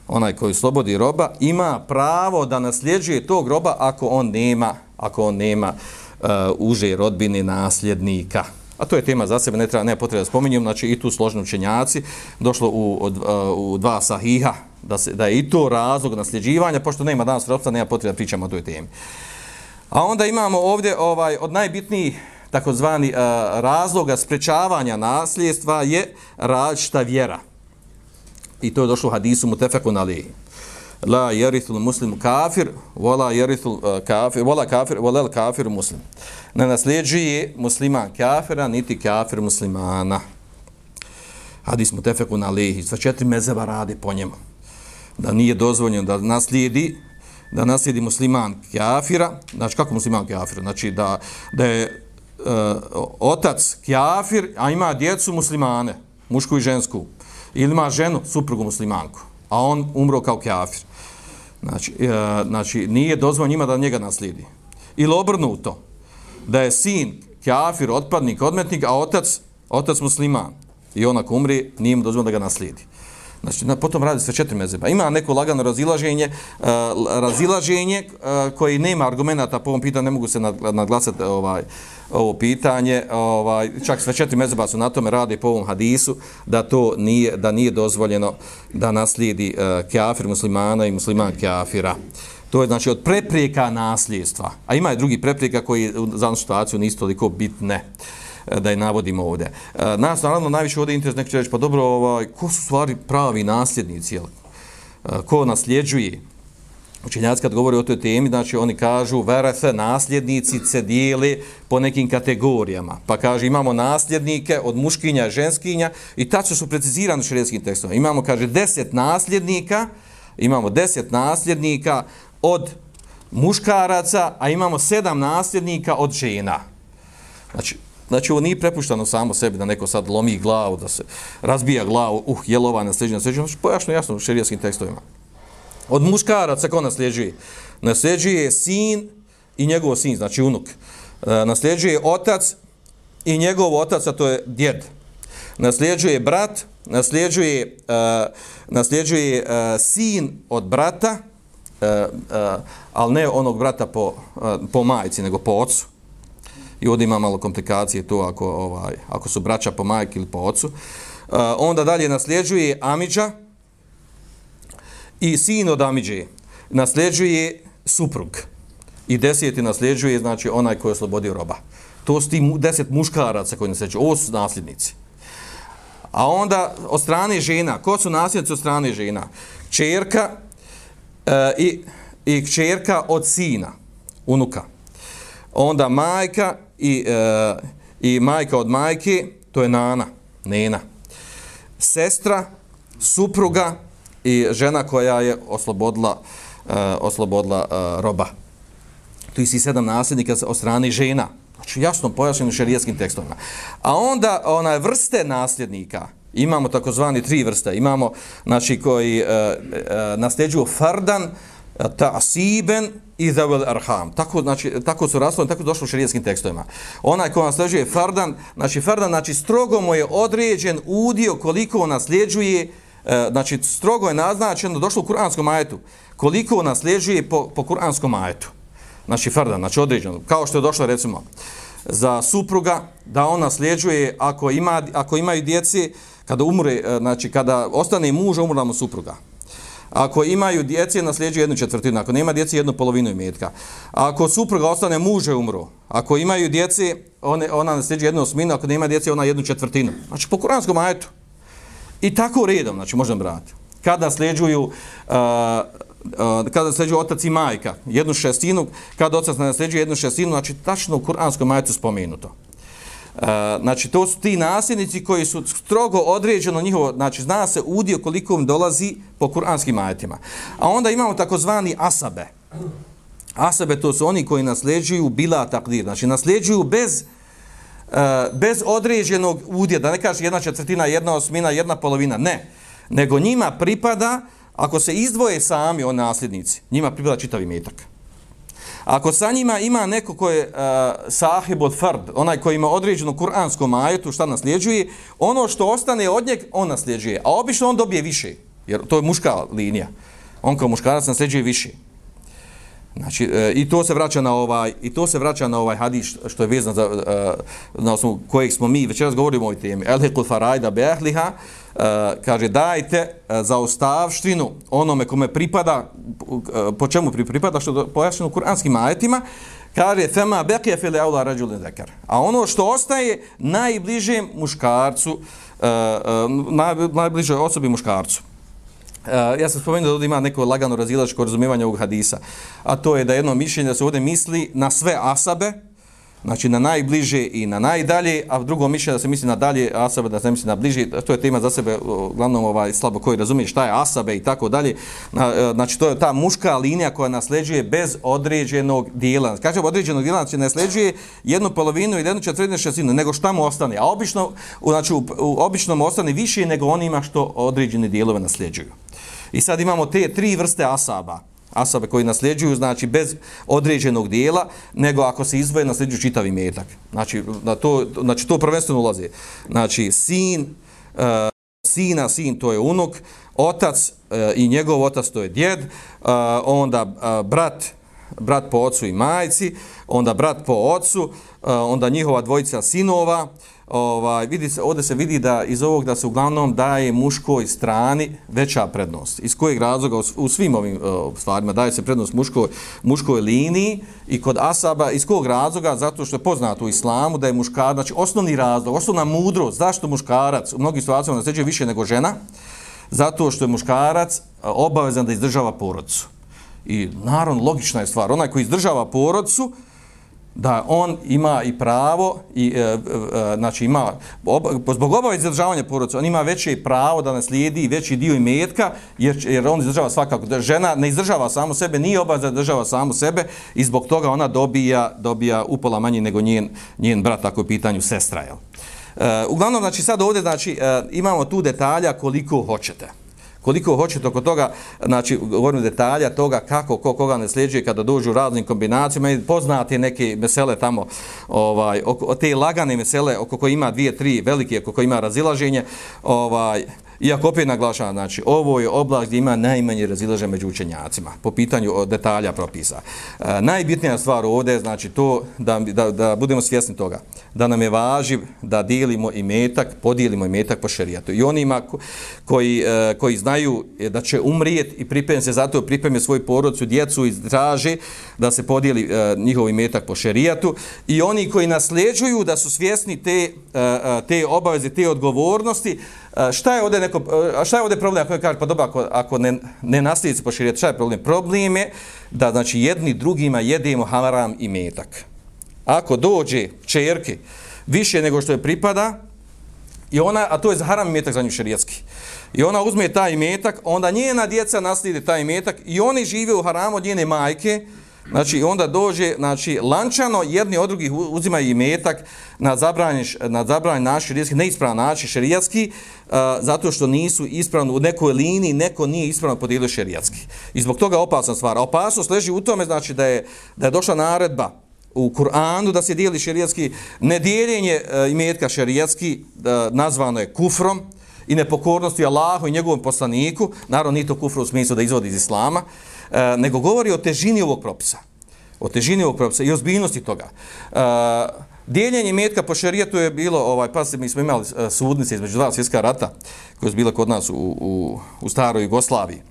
onaj koji oslobodi roba, ima pravo da nasljeđuje tog roba ako on nema, ako on nema uh, uže rodbine nasljednika. A to je tema za sebe, ne treba, ne potreba spominjem, znači i tu složni učenjaci, došlo u, od, uh, u dva sahiha, da, se, da je i to razlog nasljeđivanja, pošto nema danas robstva, nema potreba da pričamo o toj temi. A onda imamo ovdje ovaj od najbitnijih takozvani uh, razloga sprečavanja nasljedstva je različita vjera. I to je došlo u hadisu mutefekun alihi. La yarithul muslimu kafir, wala yarithul uh, kafir, wala kafir, wala kafir muslim. Ne nasljeđuje musliman kafira, niti kafir muslimana. Hadis mutefekun alihi. Sva četiri mezeva radi po njemu. Da nije dozvoljeno da naslijedi da naslijedi musliman kafira, znači kako musliman kafira? Znači da, da je Eh, otac kafir, a ima djecu muslimane, mušku i žensku, ili ima ženu, suprugu muslimanku, a on umro kao kafir. Znači, uh, znači nije dozvoljeno njima da njega naslijedi. Ili obrnuto, da je sin kafir, otpadnik, odmetnik, a otac, otac musliman. I on ako umri, nije mu dozvoljeno da ga naslijedi. Znači, na, potom radi se četiri mezeba. Ima neko lagano razilaženje, uh, razilaženje uh, koji nema argumenta po ovom pitanju, ne mogu se naglasati eh, ovaj, ovo pitanje. Ovaj, čak sve četiri mezeba su na tome radi po ovom hadisu, da to nije, da nije dozvoljeno da naslijedi uh, kafir muslimana i musliman kafira. To je znači od preprijeka nasljedstva. A ima i drugi preprijeka koji za jednu situaciju nisu toliko bitne Uh, E, da je navodimo ovdje. E, nas naravno najviše ovdje interes neko će reći, pa dobro, ovaj, ko su stvari pravi nasljednici, jel? E, ko nasljeđuje? Učenjaci kad govori o toj temi, znači oni kažu verese nasljednici se dijeli po nekim kategorijama. Pa kaže imamo nasljednike od muškinja i ženskinja i tačno su precizirani šredskim tekstom. Imamo, kaže, deset nasljednika, imamo deset nasljednika od muškaraca, a imamo sedam nasljednika od žena. Znači, znači ovo nije prepuštano samo sebi da neko sad lomi glavu, da se razbija glavu, uh, jelova nasljeđenja, nasljeđenja, znači pojašno jasno u šerijaskim tekstovima. Od muškaraca ko nasljeđuje? Nasljeđuje sin i njegov sin, znači unuk. E, nasljeđuje otac i njegov otac, a to je djed. Nasljeđuje brat, nasljeđuje, uh, nasljeđuje uh, sin od brata, uh, uh, ali ne onog brata po, uh, po majici, nego po ocu. I ovdje ima malo komplikacije to ako, ovaj, ako su braća po majke ili po ocu. E, onda dalje nasljeđuje Amidža i sin od Amidže nasljeđuje suprug. I deseti nasljeđuje, znači, onaj koji je oslobodio roba. To su ti deset muškaraca koji nasljeđuju. Ovo su nasljednici. A onda od strane žena, ko su nasljednici od strane žena? Čerka e, i, i čerka od sina, unuka. Onda majka i, e, i majka od majke, to je nana, nena. Sestra, supruga i žena koja je oslobodila, e, oslobodila e, roba. Tu si sedam nasljednika od strane žena. Znači jasno pojašnjeno šerijskim tekstovima. A onda ona vrste nasljednika, imamo takozvani tri vrste. Imamo znači koji e, e, nasljeđuju fardan, ta'siben i zavel arham. Tako znači tako su raslovni, tako došlo u šerijskim tekstovima. Onaj ko nasljeđuje fardan, znači fardan znači strogo mu je određen udio koliko nasljeđuje e, znači strogo je naznačeno došlo u kuranskom ajetu koliko nasljeđuje po, po kuranskom ajetu. Znači fardan, znači određeno. Kao što je došlo recimo za supruga da ona nasljeđuje ako ima ako imaju djeci kada umre e, znači kada ostane muž umrla mu supruga ako imaju djece nasljeđuje jednu četvrtinu. Ako nema djece jednu polovinu imetka. Ako supruga ostane muže umru. ako imaju djece one, ona nasljeđuje jednu osminu. Ako nema djece ona jednu četvrtinu. Znači po kuranskom ajetu. I tako redom znači možemo brati kada sljeđuju uh, uh kada sljeđuju otac i majka, jednu šestinu, kada otac nasljeđuje jednu šestinu, znači tačno u kuranskom ajetu spomenuto. Eh, znači, to su ti nasljednici koji su strogo određeno njihovo, znači, zna se udio koliko im dolazi po kuranskim ajetima. A onda imamo takozvani asabe. Asabe to su oni koji nasljeđuju bila takdir, znači, nasljeđuju bez, uh, bez određenog udija, da ne kaže jedna četvrtina, jedna osmina, jedna polovina, ne. Nego njima pripada Ako se izdvoje sami oni nasljednici, njima pripada čitavi metak. Ako sa njima ima neko ko je uh, sahib od fard, onaj koji ima određenu kuransku majetu, šta nasljeđuje, ono što ostane od njeg, on nasljeđuje. A obično on dobije više, jer to je muška linija. On kao muškarac nasljeđuje više. Znači, e, i to se vraća na ovaj i to se vraća na ovaj hadis što je vezan za e, na osnovu kojeg smo mi večeras govorimo o ovoj temi. Elhiqul faraida bi ahliha e, kaže dajte e, za ostavštinu onome kome pripada e, po čemu pripada što pojašnjeno kuranskim ajetima kaže fema baqiya fil aula rajul zakar. A ono što ostaje najbližem muškarcu e, e, najbližoj osobi muškarcu. Eh, ja sam spomenuo da ovdje ima neko lagano razilačko razumijevanje ovog hadisa, a to je da jedno mišljenje da se ovdje misli na sve asabe, znači na najbliže i na najdalje, a drugo mišljenje da se misli na dalje, asabe da se misli na bliže, to je tema za sebe, uglavnom ovaj, slabo koji razumije šta je asabe i tako dalje, eh, znači to je ta muška linija koja nasleđuje bez određenog dijela. Kažem određenog dijela, znači nasleđuje jednu polovinu i jednu četvrtinu šestinu, nego šta mu ostane, a obično, znači u, u običnom ostane više nego onima što određene dijelove nasljeđuju. I sad imamo te tri vrste asaba asabe koji nasljeđuju, znači bez određenog dijela, nego ako se izvoje, nasljeđuju čitavi metak. Znači, na to, znači to prvenstveno ulazi. Znači, sin, uh, sina, sin, to je unuk, otac uh, i njegov otac, to je djed, uh, onda uh, brat, brat po ocu i majci, onda brat po ocu, uh, onda njihova dvojica sinova, uh, ovaj, vidi se, ovdje se vidi da iz ovog da se uglavnom daje muškoj strani veća prednost. Iz kojeg razloga u, u svim ovim uh, stvarima daje se prednost muškoj, muškoj liniji i kod asaba, iz kojeg razloga? Zato što je poznato u islamu da je muškarac, znači osnovni razlog, osnovna mudrost, zašto muškarac u mnogim situacijama nasljeđuje više nego žena? Zato što je muškarac e, obavezan da izdržava porodcu. I naravno, logična je stvar, onaj koji izdržava porodcu, da on ima i pravo i e, e, znači ima ob, zbog obaveze zadržavanja porodice on ima veće pravo da naslijedi veći dio imetka jer jer on izdržava svakako da žena ne izdržava samo sebe nije obaveza da izdržava samo sebe i zbog toga ona dobija dobija upola manje nego njen njen brat ako je pitanju sestra jel. E, uglavnom, znači, sad ovdje, znači, e, imamo tu detalja koliko hoćete koliko hoćete oko toga, znači govorim detalja toga kako ko koga ne sljeđuje kada dođu raznim kombinacijama i poznate neke mesele tamo, ovaj, oko, te lagane mesele oko koje ima dvije, tri velike, oko koje ima razilaženje, ovaj, Iako opet naglašavam, znači, ovo je oblast gdje ima najmanje razilaže među učenjacima po pitanju detalja propisa. E, najbitnija stvar ovdje je znači, to da, da, da budemo svjesni toga, da nam je važiv da dijelimo i metak, podijelimo i metak po šerijatu. I onima koji, e, koji znaju e, da će umrijeti i pripremiti se zato pripremiti svoju porodcu, djecu i traže da se podijeli e, njihov metak po šerijatu. I oni koji nasljeđuju da su svjesni te, e, e te obaveze, te odgovornosti, šta je ovdje neko šta je ovdje problem? Ako kaže pa dobro ako, ako ne ne naslijedi po širijetu, šta je problem? Problem je da znači jedni drugima jedemo haram i metak. Ako dođe čerke više nego što je pripada i ona a to je za haram i metak za nju šerijetski i ona uzme taj metak onda njena djeca naslijede taj metak i oni žive u haramu od njene majke Znači, onda dođe, znači, lančano jedni od drugih uzimaju i metak na zabranjen, na zabranjen naš šerijatski, neispravan način šerijatski, uh, zato što nisu ispravno u nekoj liniji, neko nije ispravno podijelio šerijatski. I zbog toga opasna stvar. Opasnost leži u tome, znači, da je, da je došla naredba u Kur'anu da se dijeli šerijatski, nedijeljenje e, uh, imetka šerijatski uh, nazvano je kufrom, i nepokornosti Allahu i njegovom poslaniku, naravno nije to kufru u smislu da izvodi iz Islama, E, nego govori o težini ovog propisa. O težini ovog propisa i ozbiljnosti toga. E, dijeljenje metka po šerijetu je bilo, ovaj, pa mi smo imali e, sudnice između dva svjetska rata koje su bile kod nas u, u, u staroj Jugoslaviji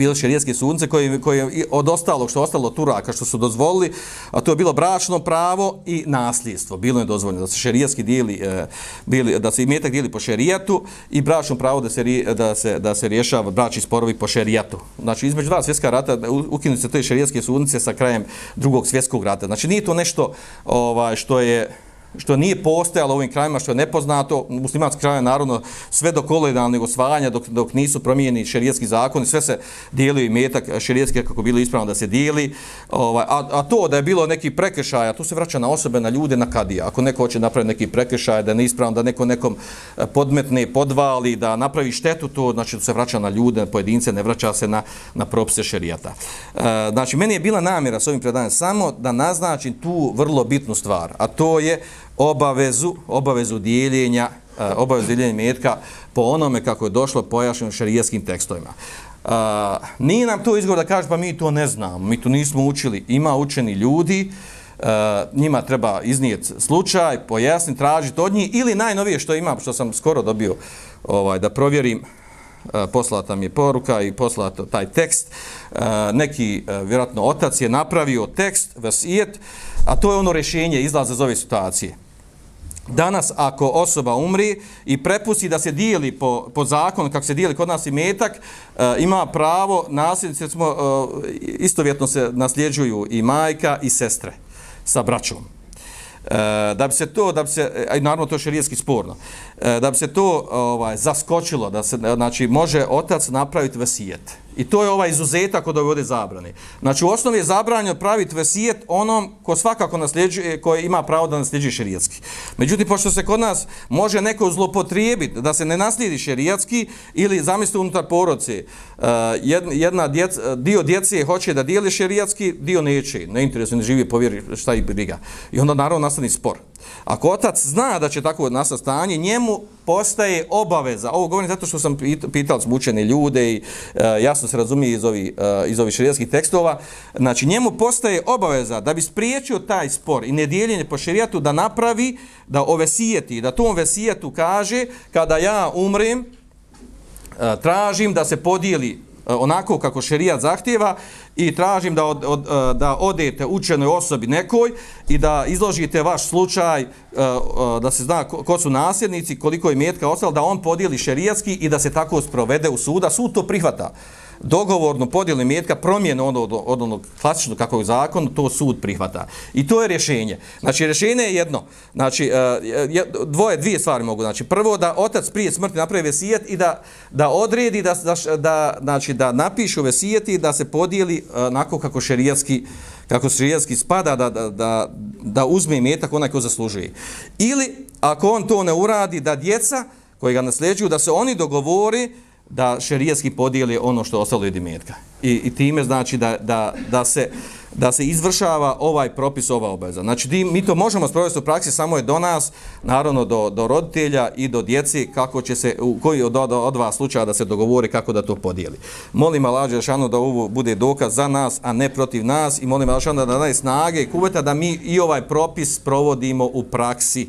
bilo šerijetski sudnice koje, koje od ostalog što ostalo Turaka što su dozvolili, a to je bilo bračno pravo i nasljedstvo. Bilo je dozvoljeno da se šerijetski dijeli, e, bili, da se imetak dijeli po šerijetu i bračno pravo da se, da se, da se rješava bračni sporovi po šerijetu. Znači, između dva svjetska rata ukinuti se te šerijetske sudnice sa krajem drugog svjetskog rata. Znači, nije to nešto ovaj, što je što nije postojalo u ovim krajima, što je nepoznato, muslimanski kraj je naravno sve do kolonijalnog osvajanja, dok, dok nisu promijeni šerijetski zakoni, sve se dijelio i metak šerijetski kako bilo ispravno da se dijeli. Ovaj, a, a to da je bilo neki prekršaja, to se vraća na osobe, na ljude, na kadija. Ako neko hoće napraviti neki prekršaj, da je neispravno, da neko nekom e, podmetne, podvali, da napravi štetu, to znači to se vraća na ljude, na pojedince, ne vraća se na, na propise šerijata. E, znači, meni je bila namjera s ovim predanjem samo da naznačim tu vrlo bitnu stvar, a to je obavezu, obavezu dijeljenja, e, obavezu dijeljenja metka po onome kako je došlo pojašnjeno šarijetskim tekstovima. Uh, nije nam to izgovor da kaže pa mi to ne znamo, mi to nismo učili. Ima učeni ljudi, uh, njima treba iznijeti slučaj, pojasniti, tražiti od njih ili najnovije što imam, što sam skoro dobio ovaj da provjerim, uh, poslata mi je poruka i poslata taj tekst. Uh, neki, uh, vjerojatno, otac je napravio tekst, vasijet, a to je ono rješenje izlaza iz ove situacije. Danas, ako osoba umri i prepusti da se dijeli po, po zakonu, kako se dijeli kod nas i metak, e, ima pravo nasljednici, recimo, e, istovjetno se nasljeđuju i majka i sestre sa braćom. E, da bi se to, da bi se, a naravno to je šerijetski sporno, e, da bi se to ovaj, zaskočilo, da se, znači, može otac napraviti vesijet. I to je ovaj izuzetak od ove ovdje zabrane. Znači, u osnovi je zabranjeno praviti vesijet onom ko svakako nasljeđuje, ko ima pravo da nasljeđuje šerijatski. Međutim, pošto se kod nas može neko zlopotrijebiti da se ne naslijedi šerijatski ili zamislite unutar porodce, e, jedna djec, dio djece hoće da dijeli šerijatski, dio neće, ne interesuje, ne živi, povjeri šta i briga. I onda naravno nastani spor. Ako otac zna da će tako nastati stanje, njemu postaje obaveza. Ovo govorim zato što sam pitao smučene ljude i e, jasno se razumije iz ovih, e, iz ovih šerijatskih tekstova. Znači, njemu postaje obaveza da bi spriječio taj spor i nedjeljenje po šerijatu da napravi, da ovesijeti, da tom ovesijetu kaže kada ja umrem, e, tražim da se podijeli E, onako kako šerijat zahtjeva i tražim da, od, od, e, da odete učenoj osobi nekoj i da izložite vaš slučaj, e, da se zna ko su nasljednici, koliko je metka ostalo, da on podijeli šerijatski i da se tako sprovede u suda. Sud to prihvata dogovorno podijeli metka promjene ono od, od onog klasičnog kako je zakon, to sud prihvata. I to je rješenje. Znači, rješenje je jedno. Znači, e, dvoje, dvije stvari mogu. Znači, prvo da otac prije smrti napravi vesijet i da, da odredi, da, da, da, znači, da napišu vesijet i da se podijeli e, onako kako šerijatski kako šerijatski spada da, da, da, da uzme metak onaj ko zaslužuje. Ili, ako on to ne uradi, da djeca koji ga nasljeđuju, da se oni dogovori da šerijski podijeli ono što ostalo od imetka. I, I time znači da, da, da, se, da se izvršava ovaj propis, ova obaveza. Znači di, mi to možemo sprovesti u praksi, samo je do nas, naravno do, do roditelja i do djeci, kako će se, u koji od, od, od dva slučaja da se dogovori kako da to podijeli. Molim Allah Žešanu da ovo bude dokaz za nas, a ne protiv nas i molim Allah Žešanu da daje snage i kuveta da mi i ovaj propis provodimo u praksi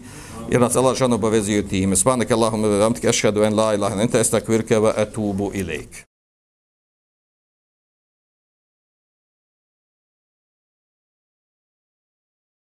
jer nas Allah žan obavezuje time. Svanak Allahum, vam ti kašhadu en la ilaha, ente estakvirke va etubu ilik.